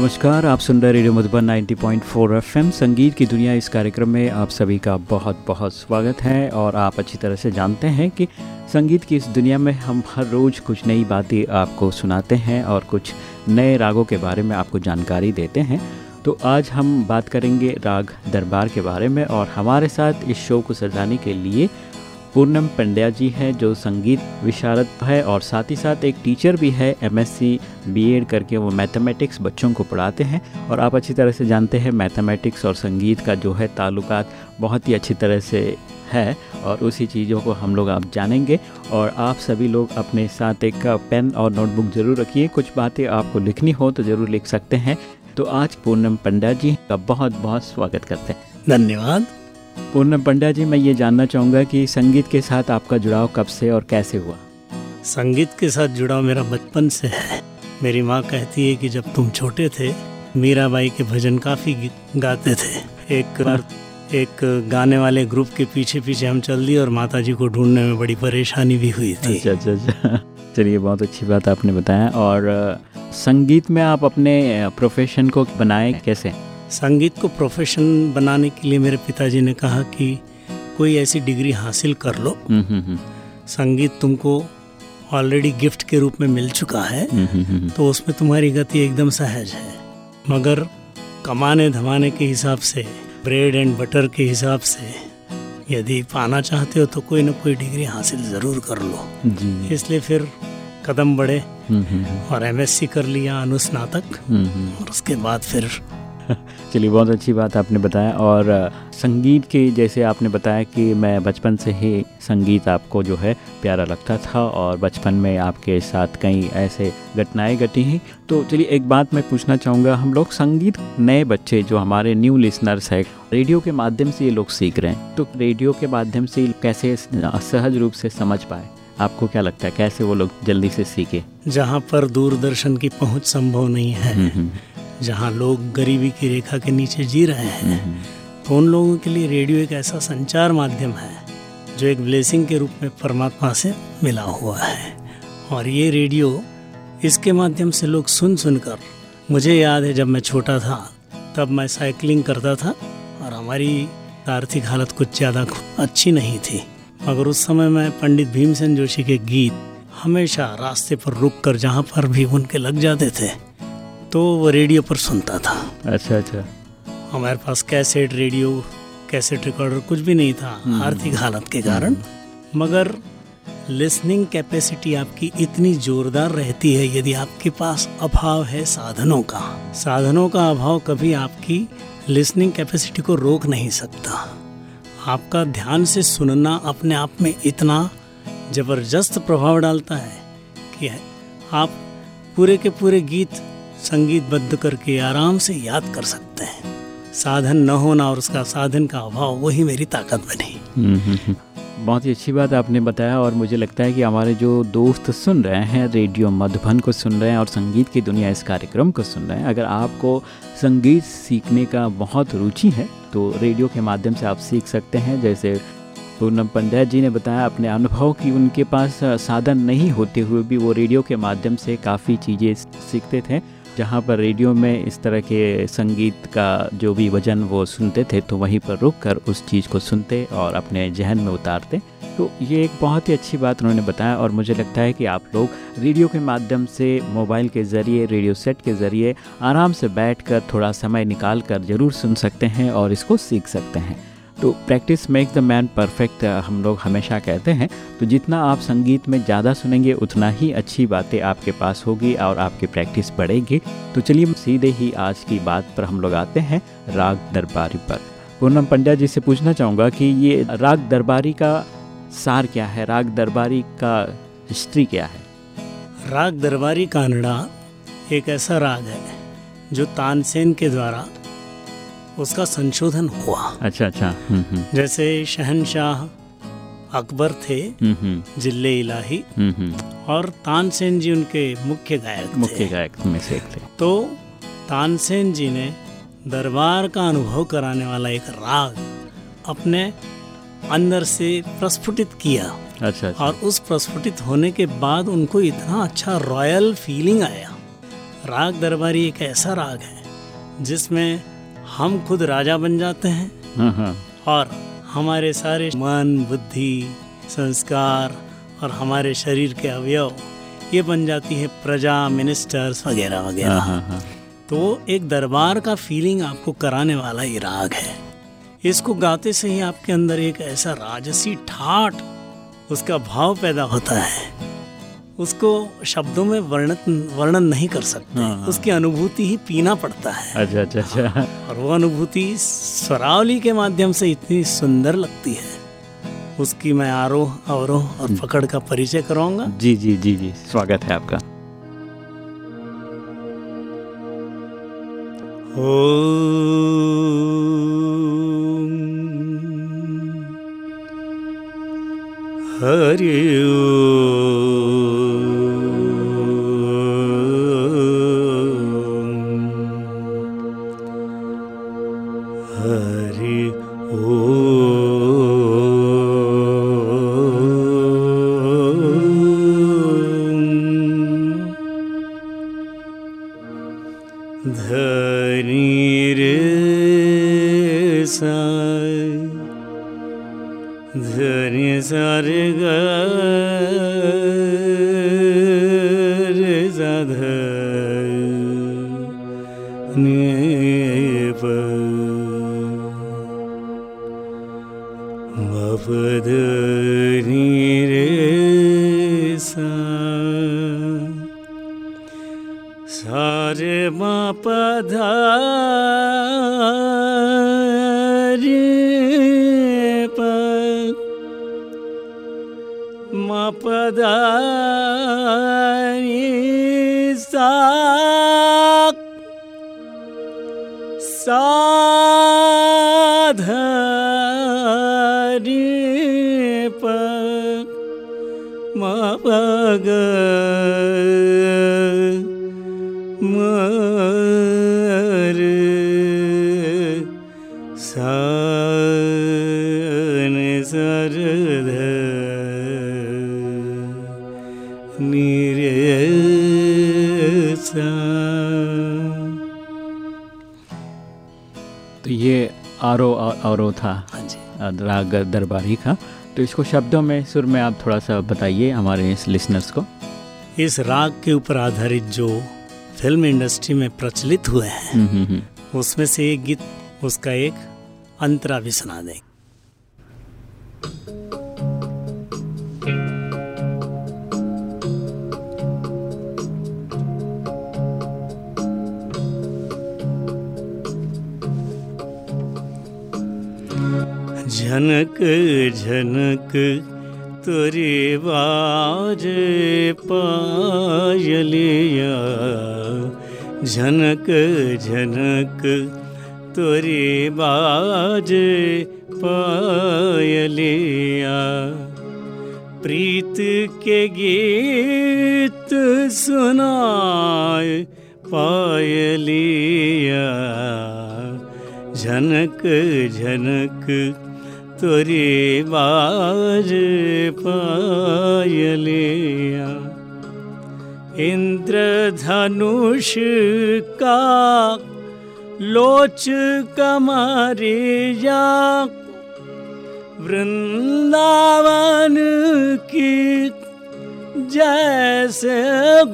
नमस्कार, आप सुन रहे रेडियो मधुबन 90.4 एफएम। संगीत की दुनिया इस कार्यक्रम में आप सभी का बहुत बहुत स्वागत है और आप अच्छी तरह से जानते हैं कि संगीत की इस दुनिया में हम हर रोज़ कुछ नई बातें आपको सुनाते हैं और कुछ नए रागों के बारे में आपको जानकारी देते हैं। तो आज हम बात करेंगे राग दरबार के बारे में और हमारे साथ इस शो को सजाने के लिए पूर्णम पंड्या जी हैं, जो संगीत, विशारद है और साथ ही साथ एक टीचर भी है एमएससी बीएड करके वो मैथमेटिक्स बच्चों को पढ़ाते हैं और आप अच्छी तरह से जानते हैं मैथमेटिक्स और संगीत का जो है ताल्लुकात बहुत ही अच्छी तरह से है और उसी चीज़ों को हम लोग आप जानेंगे और आप सभी लोग अपने साथ एक पेन और नोटबुक ज़रूर रखिए। कुछ बातें आपको लिखनी हो तो ज़रूर लिख सकते हैं। तो आज पूनम पंड्या जी का बहुत बहुत स्वागत करते हैं। धन्यवाद। पूर्णम पंड्या जी मैं ये जानना चाहूँगा कि संगीत के साथ आपका जुड़ाव कब से और कैसे हुआ? संगीत के साथ जुड़ाव मेरा बचपन से है। मेरी माँ कहती है कि जब तुम छोटे थे मीराबाई के भजन काफ़ी गाते थे। एक बार एक गाने वाले ग्रुप के पीछे पीछे हम चल दिए और माता जी को ढूँढने में बड़ी परेशानी भी हुई थी। अच्छा अच्छा अच्छा। चलिए बहुत अच्छी बात आपने बताया। और संगीत में आप अपने प्रोफेशन को बनाए कैसे? संगीत को प्रोफेशन बनाने के लिए मेरे पिताजी ने कहा कि कोई ऐसी डिग्री हासिल कर लो। हम्म, हम्म, हम्म। संगीत तुमको ऑलरेडी गिफ्ट के रूप में मिल चुका है तो उसमें तुम्हारी गति एकदम सहज है। मगर कमाने धमाने के हिसाब से ब्रेड एंड बटर के हिसाब से यदि पाना चाहते हो तो कोई ना कोई डिग्री हासिल ज़रूर कर लो। इसलिए फिर कदम बढ़े और एमएससी कर लिया अनुस्नातक और उसके बाद फिर चलिए बहुत अच्छी बात आपने बताया और संगीत के जैसे आपने बताया कि मैं बचपन से ही संगीत आपको जो है प्यारा लगता था और बचपन में आपके साथ कई ऐसे घटनाएँ घटी हैं। तो चलिए एक बात मैं पूछना चाहूँगा हम लोग संगीत नए बच्चे जो हमारे न्यू लिसनर्स है रेडियो के माध्यम से ये लोग सीख रहे हैं। तो रेडियो के माध्यम से कैसे सहज रूप से समझ पाए? आपको क्या लगता है कैसे वो लोग जल्दी से सीखे? जहाँ पर दूरदर्शन की पहुँच संभव नहीं है हम्म, हम्म। जहाँ लोग गरीबी की रेखा के नीचे जी रहे हैं तो उन लोगों के लिए रेडियो एक ऐसा संचार माध्यम है, जो एक ब्लेसिंग के रूप में परमात्मा से मिला हुआ है। और ये रेडियो इसके माध्यम से लोग सुन सुनकर, मुझे याद है जब मैं छोटा था, तब मैं साइकिलिंग करता था और हमारी आर्थिक हालत कुछ ज़्यादा अच्छी नहीं थी। मगर उस समय मैं पंडित भीमसेन जोशी के गीत हमेशा रास्ते पर रुक कर जहाँ पर भी उनके लग जाते थे तो वो रेडियो पर सुनता था। अच्छा अच्छा। हमारे पास कैसेट रेडियो कैसेट रिकॉर्डर कुछ भी नहीं था हम्म। आर्थिक हालत के कारण। मगर लिसनिंग कैपेसिटी आपकी इतनी जोरदार रहती है यदि आपके पास अभाव है साधनों का साधनों का अभाव कभी आपकी लिसनिंग कैपेसिटी को रोक नहीं सकता। आपका ध्यान से सुनना अपने आप में इतना ज़बरदस्त प्रभाव डालता है कि आप पूरे के पूरे गीत संगीतबद्ध करके आराम से याद कर सकते हैं। साधन न होना और उसका साधन का अभाव, वही मेरी ताकत बनी। बहुत ही अच्छी बात आपने बताया और मुझे लगता है कि हमारे जो दोस्त सुन रहे हैं, रेडियो मधुबन को सुन रहे हैं और संगीत की दुनिया इस कार्यक्रम को सुन रहे हैं, अगर आपको संगीत सीखने का बहुत रुचि है तो रेडियो के माध्यम से आप सीख सकते हैं। जैसे पूनम पंड्या जी ने बताया, अपने अनुभव कि उनके पास साधन नहीं होते हुए भी वो रेडियो के माध्यम से काफ़ी चीज़ें सीखते थे। जहाँ पर रेडियो में इस तरह के संगीत का जो भी वज़न वो सुनते थे तो वहीं पर रुक कर उस चीज़ को सुनते और अपने जहन में उतारते। तो ये एक बहुत ही अच्छी बात उन्होंने बताया और मुझे लगता है कि आप लोग रेडियो के माध्यम से, मोबाइल के ज़रिए, रेडियो सेट के ज़रिए आराम से बैठ कर थोड़ा समय निकाल कर ज़रूर सुन सकते हैं और इसको सीख सकते हैं। तो practice make the man perfect हम लोग हमेशा कहते हैं। तो जितना आप संगीत में ज़्यादा सुनेंगे, उतना ही अच्छी बातें आपके पास होगी और आपकी प्रैक्टिस बढ़ेगी। तो चलिए सीधे ही आज की बात पर हम लोग आते हैं, राग दरबारी पर। पूनम पंड्या जी से पूछना चाहूँगा कि ये राग दरबारी का सार क्या है? राग दरबारी का हिस्ट्री क्या है? राग दरबारी कानड़ा एक ऐसा राग है, जो तानसेन के द्वारा उसका संशोधन हुआ। अच्छा अच्छा। हम्म, हम्म। जैसे शहनशाह अकबर थे हम्म, ज़िले इलाही और तानसेन जी उनके मुख्य गायक मुख्य गायक में से एक थे। तो तानसेन जी ने दरबार का अनुभव कराने वाला एक राग अपने अंदर से प्रस्फुटित किया। अच्छा, अच्छा। और उस प्रस्फुटित होने के बाद उनको इतना अच्छा रॉयल फीलिंग आया। राग दरबारी एक ऐसा राग है जिसमें हम खुद राजा बन जाते हैं। हाँ हाँ। और हमारे सारे मन बुद्धि संस्कार और हमारे शरीर के अवयव ये बन जाती है प्रजा मिनिस्टर्स वगैरह वगैरह। हाँ तो एक दरबार का फीलिंग आपको कराने वाला ये राग है। इसको गाते से ही आपके अंदर एक ऐसा राजसी ठाट उसका भाव पैदा होता है। उसको शब्दों में वर्णन वर्णन नहीं कर सकते। हाँ, हाँ। उसकी अनुभूति ही पीना पड़ता है। अच्छा अच्छा अच्छा। और वो अनुभूति स्वरावली के माध्यम से इतनी सुंदर लगती है। उसकी मैं आरोह अवरोह और पकड़ का परिचय कराऊँगा। जी जी जी जी। स्वागत है आपका। ॐ हरि ॐ धनी सारे ग सन तो ये आरो औरो था। हाँ जी। राग दरबारी का। तो इसको शब्दों में सुर में आप थोड़ा सा बताइए हमारे इस लिसनर्स को। इस राग के ऊपर आधारित जो फ़िल्म इंडस्ट्री में प्रचलित हुए हैं हम्म, हम्म, हम्म। उसमें से एक गीत उसका एक अंतरा भी सुना दें। झनक झनक तोरे बाज पायलिया झनक झनक तोरे बाज पायलिया। प्रीत के गीत सुनाए पायलिया। झनक झनक तोरे बाज पायलिया। इंद्रधनुष का लोच कमरिया वृंदावन की जैसे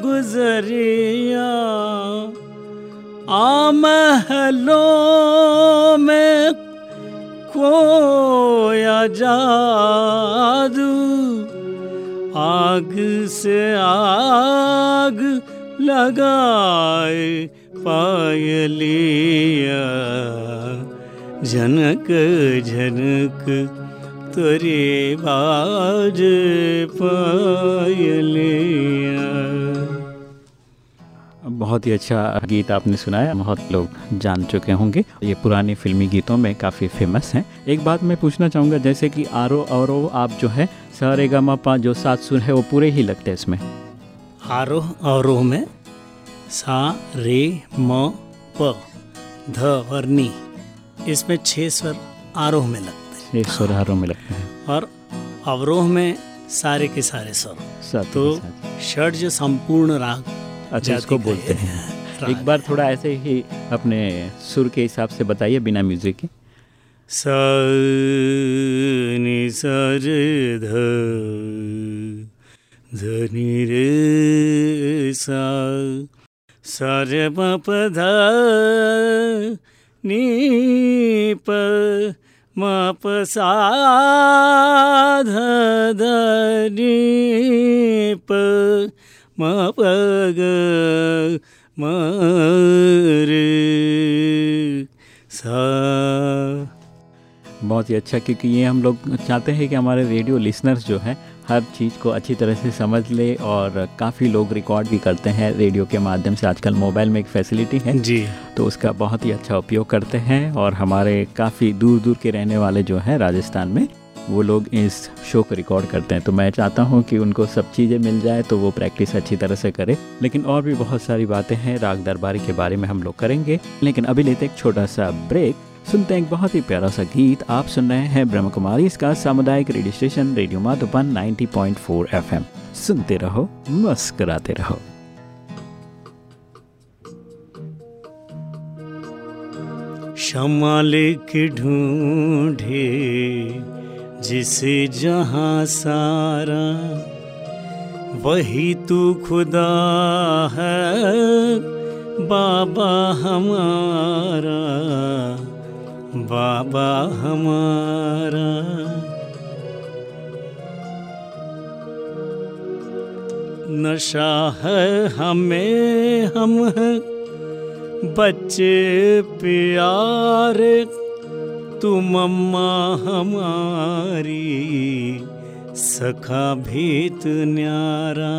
गुजरिया आमहलों में खोया जादू। आग से आग लगाए पायलिया। झनक झनक तोरे बाज पायलिया। बहुत ही अच्छा गीत आपने सुनाया बहुत लोग जान चुके होंगे। ये पुराने फिल्मी गीतों में काफ़ी फ़ेमस हैं। एक बात मैं पूछना चाहूँगा जैसे कि आरो और आप जो है सारे गा पा जो सात सुर है वो पूरे ही लगते हैं इसमें? आरोह अवरोह में सा रे म प ध और नी। इसमें छह स्वर आरोह में लगते ये सुर हारों में लगते हैं। हैं और अवरोह में सारे के सारे स्वर। तो षड जो संपूर्ण राग अच्छा इसको बोलते हैं एक बार थोड़ा ऐसे ही अपने सुर के हिसाब से बताइए बिना म्यूज़िक के। स नि सर ध धनि सर म प ध नि प म प सा ध ध प म प ग म सा। बहुत ही अच्छा क्योंकि ये हम लोग चाहते हैं कि हमारे रेडियो लिसनर्स जो हैं हर चीज़ को अच्छी तरह से समझ ले और काफ़ी लोग रिकॉर्ड भी करते हैं रेडियो के माध्यम से। आजकल मोबाइल में एक फैसिलिटी है। जी। तो उसका बहुत ही अच्छा उपयोग करते हैं और हमारे काफ़ी दूर दूर के रहने वाले जो हैं राजस्थान में वो लोग इस शो को रिकॉर्ड करते हैं। तो मैं चाहता हूँ कि उनको सब चीज़ें मिल जाए तो वो प्रैक्टिस अच्छी तरह से करे। लेकिन और भी बहुत सारी बातें हैं राग दरबारी के बारे में हम लोग करेंगे। लेकिन अभी लेते एक छोटा सा ब्रेक सुनते हैं एक बहुत ही प्यारा सा गीत। आप सुन रहे हैं ब्रह्म कुमारी, इसका सामुदायिक radio station, radio Madhuban 90.4 FM. सुनते रहो, मस्कराते रहो। क्षमा लेके ढूंढे, जिसे जहाँ सारा, वही तू खुदा है, बाबा हमारा। बाबा हमारा। नशा है हमें, हम हैं बच्चे प्यारे। तुम अम्मा हमारी, सखा भीत न्यारा।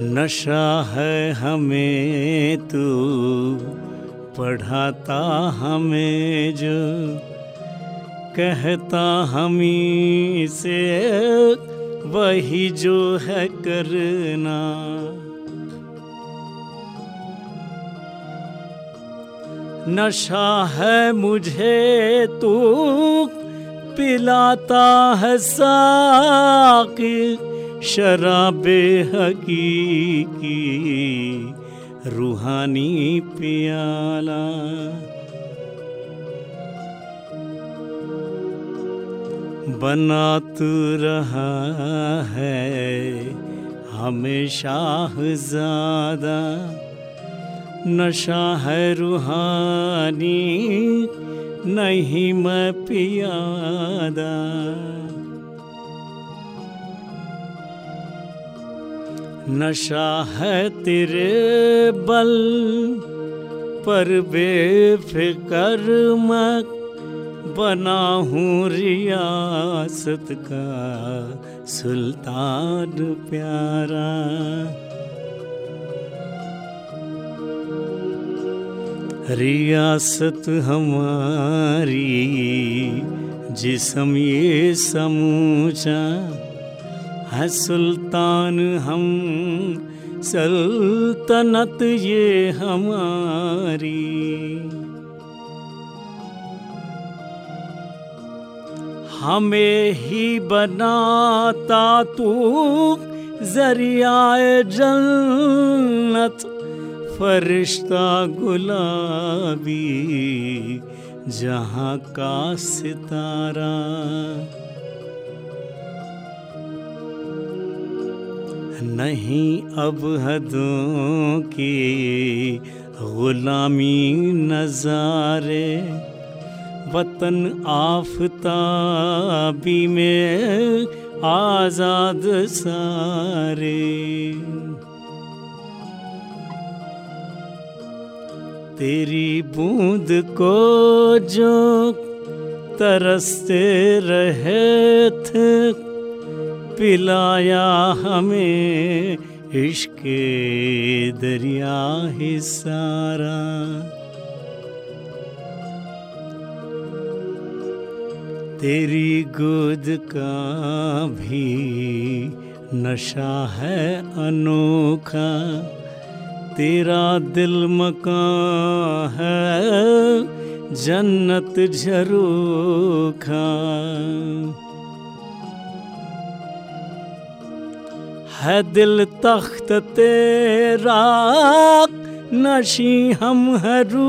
नशा है हमें तू, पढ़ाता हमें जो, कहता हमी से, वही जो है करना। नशा है मुझे तू, पिलाता है साकी शराबे हकीकी रूहानी प्याला। बना तू रहा है हमेशा ज़्यादा नशा है रूहानी, नहीं मैं पियादा। नशा है तेरे बल पर बेफिकर मैं बना हूँ रियासत का सुल्तान प्यारा। रियासत हमारी जिसम ये समूचा है सुल्तान हम, सल्तनत ये हमारी। हमें ही बनाता तू जरियाए जन्नत, फरिश्ता गुलाबी जहाँ का सितारा। नहीं अब हदों की गुलामी नजारे, वतन आफताबी में आज़ाद सारे। तेरी बूंद को जो तरसते रहे थे पिलाया हमें, इश्क दरिया ही सारा। तेरी गोद का भी नशा है अनोखा, तेरा दिल मकान है जन्नत झरोखा। है दिल तख्त तेरा, नशी हम हरू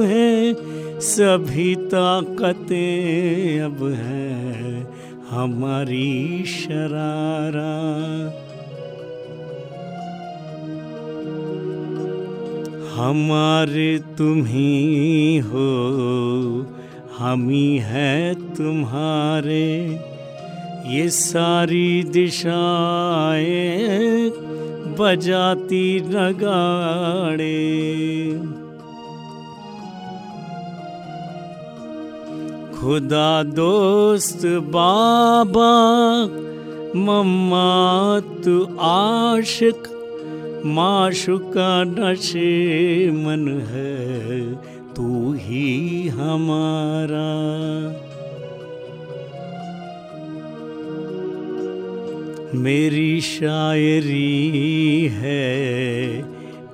हैं सभी ताकतें अब है हमारी शरारा। हमारे तुम्ही हो हम ही है तुम्हारे। ये सारी दिशाएँ बजाती नगाड़े। खुदा दोस्त बाबा, मम्मा तू आशिक, माशुका नशे मन है, तू ही हमारा। मेरी शायरी है,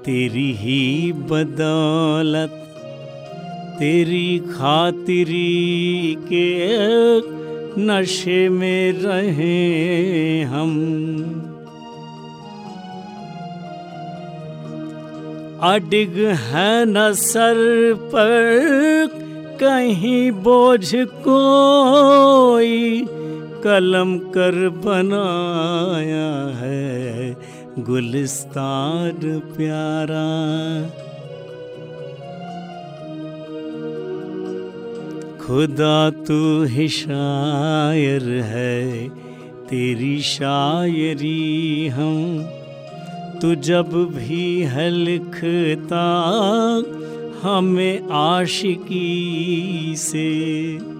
तेरी ही बदौलत, तेरी खातिरी के नशे में रहे हम। अडिग है न सर पर, कहीं बोझ कोई कलम कर बनाया है, गुलिस्तान प्यारा। खुदा तू ही शायर है, तेरी शायरी हम। तू जब भी है लिखता हमें आशिकी से।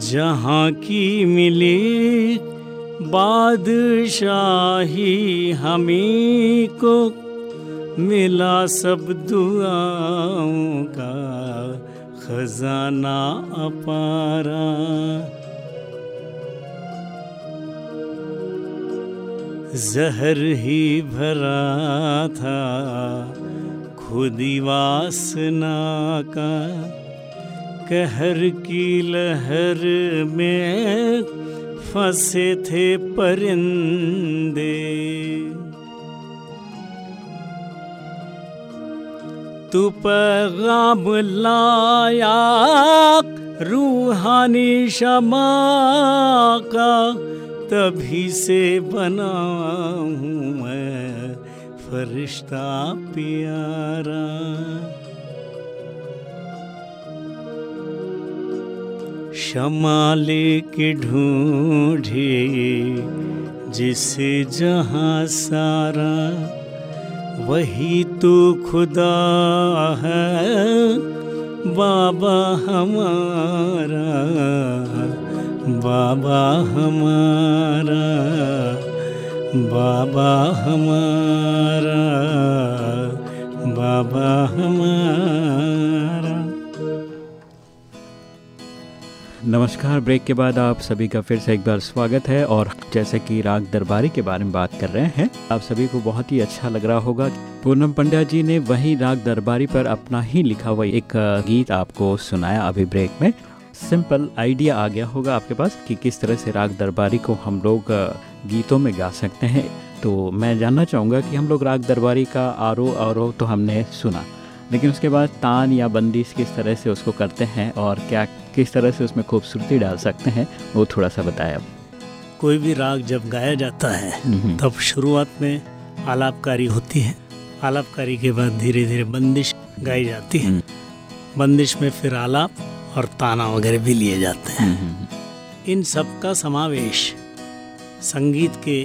जहाँ की मिली बादशाही हमी को मिला सब दुआओं का खजाना अपारा। जहर ही भरा था खुदी वासना का कहर की लहर में फंसे थे परिंदे। तू पैगाम लाया रूहानी शमा का, तभी से बना हूँ मैं फरिश्ता प्यारा। क्षमा लेके ढूंढे, जिसे जहाँ सारा, वही तो खुदा है, बाबा हमारा बाबा हमारा बाबा हमारा बाबा हमारा। नमस्कार, ब्रेक के बाद आप सभी का फिर से एक बार स्वागत है और जैसे कि राग दरबारी के बारे में बात कर रहे हैं, आप सभी को बहुत ही अच्छा लग रहा होगा। पूनम पंड्या जी ने वही राग दरबारी पर अपना ही लिखा हुआ एक गीत आपको सुनाया अभी ब्रेक में। सिंपल आइडिया आ गया होगा आपके पास कि किस तरह से राग दरबारी को हम लोग गीतों में गा सकते हैं। तो मैं जानना चाहूँगा कि हम लोग राग दरबारी का आरो आरो तो हमने सुना। लेकिन उसके बाद तान या बंदिश किस तरह से उसको करते हैं और क्या किस तरह से उसमें खूबसूरती डाल सकते हैं वो थोड़ा सा बताएँ अब। कोई भी राग जब गाया जाता है तब शुरुआत में आलापकारी होती है। आलापकारी के बाद धीरे धीरे बंदिश गाई जाती है। बंदिश में फिर आलाप और ताना वगैरह भी लिए जाते हैं। इन सब का समावेश संगीत के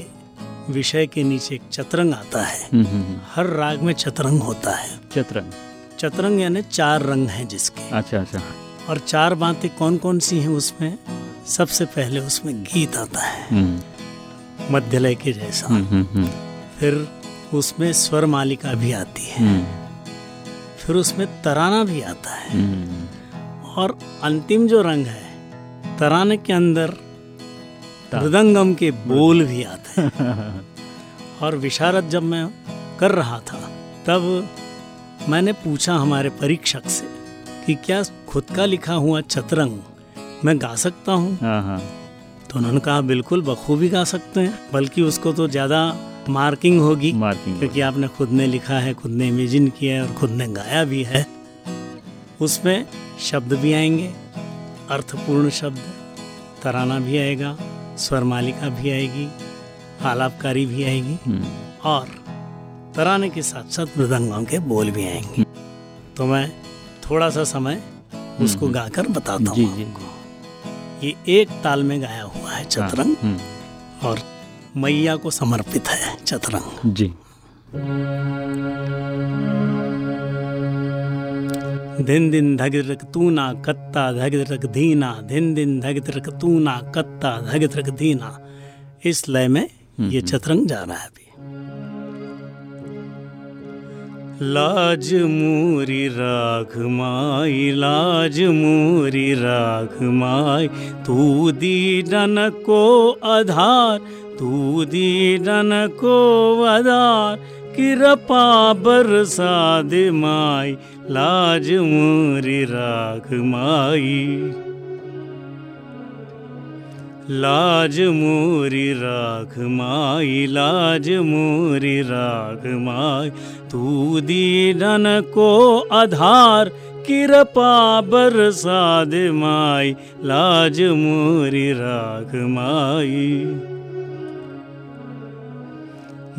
विषय के नीचे एक चतरंग आता है। हर राग में चतरंग होता है। चतरंग। चतरंग यानी चार रंग हैं जिसके। अच्छा अच्छा। और चार बातें कौन कौन सी हैं उसमें? सबसे पहले उसमें गीत आता है। मध्यलय के जैसा। फिर उसमें स्वर मालिका भी आती है। फिर उसमें तराना भी आता है। और अंतिम जो रंग है तराने के अंदर मृदंगम के बोल भी आते हैं। और विशारद जब मैं कर रहा था तब मैंने पूछा हमारे परीक्षक से कि क्या खुद का लिखा हुआ चतरंग मैं गा सकता हूँ? तो उन्होंने कहा बिल्कुल बखूबी गा सकते हैं बल्कि उसको तो ज़्यादा मार्किंग होगी मार्किंग क्योंकि आपने खुद ने लिखा है खुद ने इमेजिन किया है और खुद ने गाया भी है। उसमें शब्द भी आएँगे अर्थपूर्ण शब्द तराना भी आएगा स्वर मालिका भी आएगी आलापकारी भी आएगी हम्म, और तराने के साथ साथ मृदंगों के बोल भी आएँगे। तो मैं थोड़ा सा समय उसको गाकर बताता हूँ ये एक ताल में गाया हुआ है चतरंग हम्म, और मैया को समर्पित है चतरंग। जी। दिन दिन धगिरक तूना कत्ता धगिरक धीना। दिन दिन धगिरक तूना कत्ता धगिरक धीना। इस लय में ये चतरंग जा रहा है अभी। लाज मूरी राख माई लाज मूरी राख माई। तू दीदन को आधार तू दीदन को आधार। कृपा बरसा दे माई लाज मूरी राख माई लाज मोरी राख माई लाज मोरी राख माई। तू दीदन को आधार कृपा बरसा दे माई। लाज मोरी राख माई।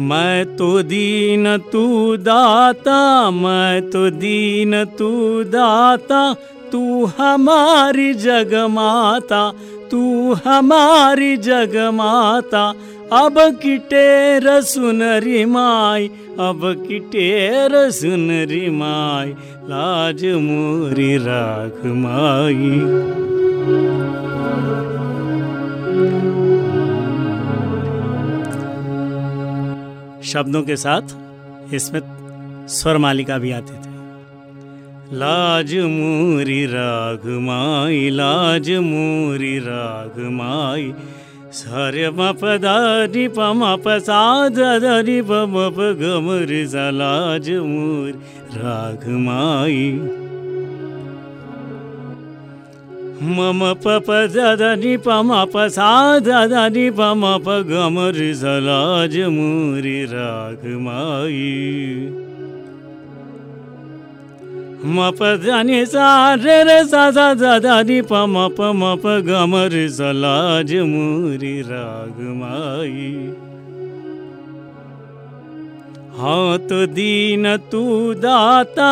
मैं तो दीन तू दाता मैं तो दीन तू दाता तू हमारी जगमाता, तू हमारी जगमाता। अब किटेर सुनरी माई, अब किटेर सुनरी माई, लाज मोरी राख माई। शब्दों के साथ इसमें स्वर मालिका भी आती थी। लज मूरि राघमााई लाज मूरि राघमाा सार म पदा दानि पमापसा ददानी प गम रिजा मम पदानि पमापसा ददानी पमा प ग गम मप जाने सा रे रे सा सा दा दा नी प म प म प ग म रे सा लाज मूरी राग माई। हाँ दीन तू दाता।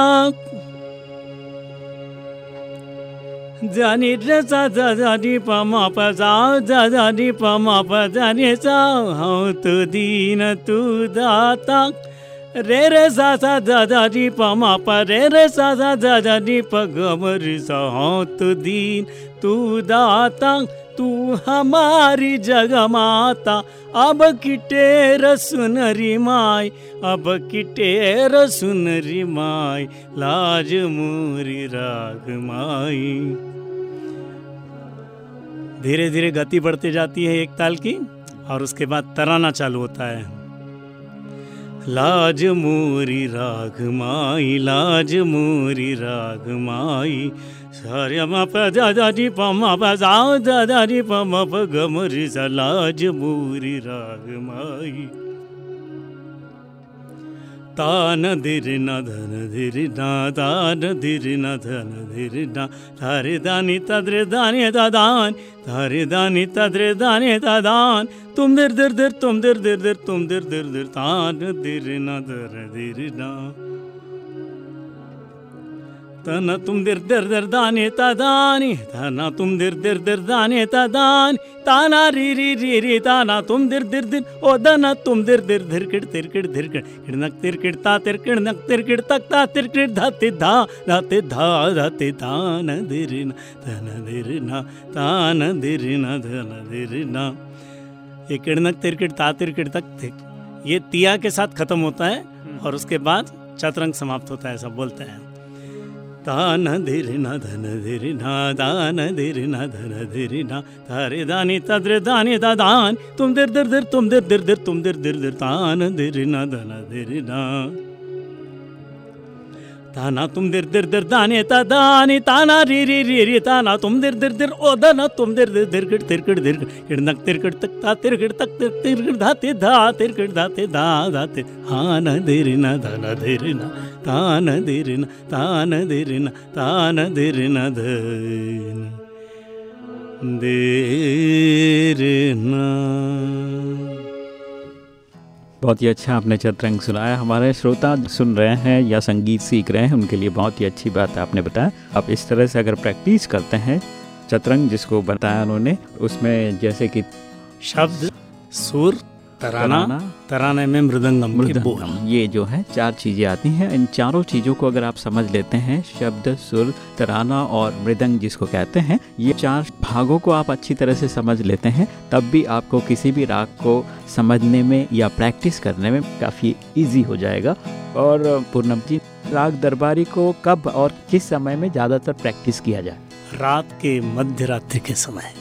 जानी रे सा दा दा नी प म प सा दा दा नी प म प जाने सा। हाँ तो दीन तू दाता। रे रे सा सा दा दा नी प प, रे रे सा सा दा दा नी प, ग म रे सा तो दीन, तू दाता, तू हमारी जगमाता अब किटेर सुनरी माई, अब किटेर सुनरी माई, लाज मूरी राग माई। धीरे धीरे गति बढ़ती जाती है एक ताल की, और उसके बाद तराना चालू होता है। लाज मोरी राग माई, लाज मोरी राग माई। सारे माप प दा पमा नी दादा म प, गमरी सा, लाज मोरी राग माई। तान धीर न धन धीर ना तान धीर न धन धीर ना धारे दानी तद्रे दाने दादान धारे दानी तद्रे दाने दादान तुम दिर दिर दिर तुम दिर दिर दिर तुम दिर दिर दिर तान धीर न धर धीर ना तन तुम दिर दिर दिर दाने तादानी तना तुम दिर दिर दिर दाने तादान ताना री री री री, ताना तुम दिर दिर दिर ओ दना तुम दिर दिर धिरकिड़ तिरकिड़ धिरकिड़ किड़नक तिरकिड़ ता तिरकिड़ नक तिरकिड़ तक ता तिरकिड़ धाते धा धाते धा, धाते तान दिर न, धन दिर न तान दिर न, धन दिर न। ये किड़नक तिरकिड़ ता तिरकिड़ तक थे। ये तिया के साथ खत्म होता है और उसके बाद चतरंग समाप्त होता है सब बोलते हैं। तान धिर न धन धिर न दान धिर न धन धिर न तारे दानी तद्र दानी दादान तुम दिर दिर दिर तुम दिर दिर दिर तुम दिर दिर दिर तान तुम दिर दिर दिर दाने ता दानी ताना री री री री ताना तुम दिर दिर दिर ओ दाना तुम दिर दिर दिर गिड़ तिरकड़ दिर किड़नक तिरकड़ तक ता तिरकड़ तक तिर तिरकड़ धाते धा तिरकड़ धाते धा धाते हाँ न दिर न दिर न दिर न तान दिर न तान दिर न धन दिर न बहुत ही अच्छा आपने चतरंग सुनाया। हमारे श्रोता सुन रहे हैं या संगीत सीख रहे हैं उनके लिए बहुत ही अच्छी बात आपने बताया। आप इस तरह से अगर प्रैक्टिस करते हैं चतरंग जिसको बताया उन्होंने उसमें जैसे कि शब्द सुर तराना तराने। में मृदंगम मृदंगम। ये जो है चार चीज़ें आती हैं। इन चारों चीज़ों को अगर आप समझ लेते हैं शब्द सुर तराना और मृदंग जिसको कहते हैं ये चार भागों को आप अच्छी तरह से समझ लेते हैं तब भी आपको किसी भी राग को समझने में या प्रैक्टिस करने में काफ़ी ईजी हो जाएगा। और पूर्णम जी राग दरबारी को कब और किस समय में ज़्यादातर प्रैक्टिस किया जाए? रात के मध्य रात्रि के समय।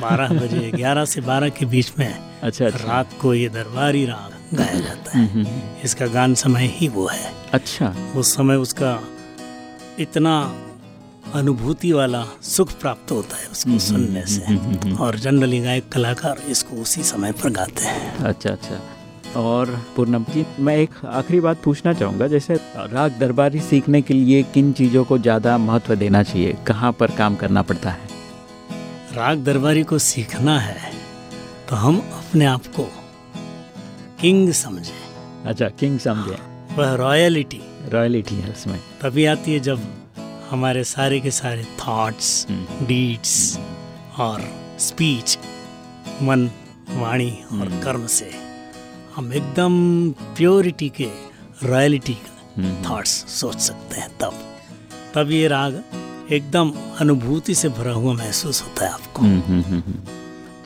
बारह बजे ग्यारह से बारह के बीच में अच्छा, अच्छा। रात को ये दरबारी राग गाया जाता है। हम्म, हम्म, हम्म। इसका गान समय ही वो है। अच्छा। उस समय उसका इतना अनुभूति वाला सुख प्राप्त होता है उसको सुनने से। और जनरली गायक कलाकार इसको उसी समय पर गाते हैं। अच्छा अच्छा। और पूर्णम जी मैं एक आखिरी बात पूछना चाहूँगा जैसे राग दरबारी सीखने के लिए किन चीज़ों को ज़्यादा महत्व देना चाहिए? कहाँ पर काम करना पड़ता है? राग दरबारी को सीखना है तो हम अपने आप को किंग समझे अच्छा किंग समझे वह रॉयलिटी रॉयलिटी है उसमें तभी आती है जब हमारे सारे के सारे थॉट्स डीड्स हम्म। और स्पीच मन वाणी और हम्म। कर्म से हम एकदम प्योरिटी के रॉयलिटी का थॉट्स हम्म। सोच सकते हैं तब तब ये राग एकदम अनुभूति से भरा हुआ महसूस होता है आपको। हम्म, हम्म, हम्म,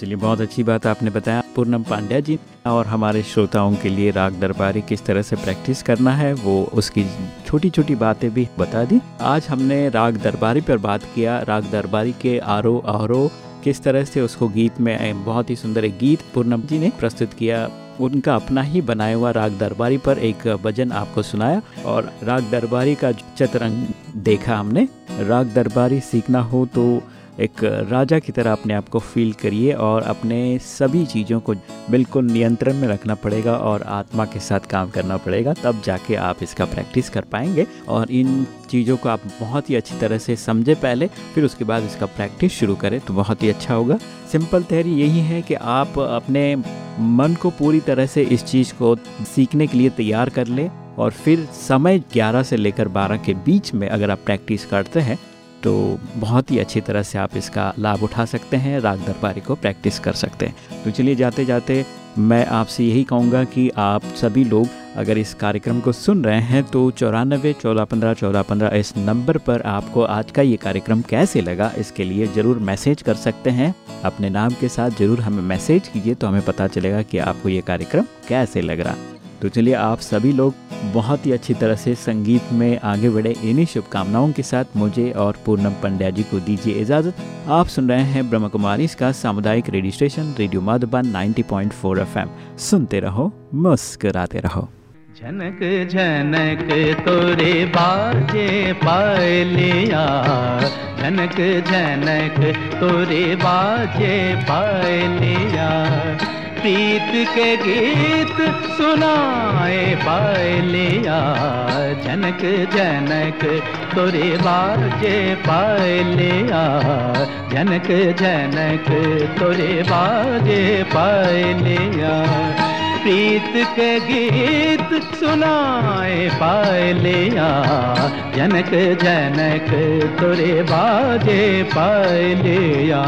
चलिए बहुत अच्छी बात आपने बताया। पूर्णम पांड्या जी और हमारे श्रोताओं के लिए राग दरबारी किस तरह से प्रैक्टिस करना है वो उसकी छोटी छोटी बातें भी बता दी। आज हमने राग दरबारी पर बात किया। राग दरबारी के आरो आरो किस तरह से उसको गीत में बहुत ही सुंदर एक गीत पूर्णम जी ने प्रस्तुत किया। उनका अपना ही बनाया हुआ राग दरबारी पर एक भजन आपको सुनाया और राग दरबारी का चतरंग देखा हमने। राग दरबारी सीखना हो तो एक राजा की तरह अपने आप को फील करिए और अपने सभी चीज़ों को बिल्कुल नियंत्रण में रखना पड़ेगा और आत्मा के साथ काम करना पड़ेगा, तब जाके आप इसका प्रैक्टिस कर पाएँगे और इन चीज़ों को आप बहुत ही अच्छी तरह से समझे पहले, फिर उसके बाद इसका प्रैक्टिस शुरू करें तो बहुत ही अच्छा होगा। सिंपल तैयारी यही है कि आप अपने मन को पूरी तरह से इस चीज़ को सीखने के लिए तैयार कर ले और फिर समय 11 से लेकर 12 के बीच में अगर आप प्रैक्टिस करते हैं तो बहुत ही अच्छी तरह से आप इसका लाभ उठा सकते हैं, राग दरबारी को प्रैक्टिस कर सकते हैं। तो चलिए जाते जाते मैं आपसे यही कहूँगा कि आप सभी लोग अगर इस कार्यक्रम को सुन रहे हैं तो चौरानबे, चौदह पंद्रह चौदह पंद्रह इस नंबर पर आपको आज का ये कार्यक्रम कैसे लगा इसके लिए ज़रूर मैसेज कर सकते हैं। अपने नाम के साथ ज़रूर हमें मैसेज कीजिए तो हमें पता चलेगा कि आपको ये कार्यक्रम कैसे लग रहा। तो चलिए आप सभी लोग बहुत ही अच्छी तरह से संगीत में आगे बढ़े। इन्हीं शुभकामनाओं के साथ मुझे और पूर्णम पंड्या जी को दीजिए इजाज़त। आप सुन रहे हैं ब्रह्म कुमारी इसका सामुदायिक radio station, radio Madhuban 90.4 FM. सुनते रहो, मुस्कराते रहो। झनक झनक तोरे बाजे पायलिया झनक झनक तोरे बाजे पायलिया प्रीत के गीत सुनाए पायलिया जनक जनक तोरे बाजे पायलिया जनक जनक तोरे बाजे पायलिया प्रीत के गीत सुनाए पायलिया। जनक जनक तुरे बाजे पायलिया।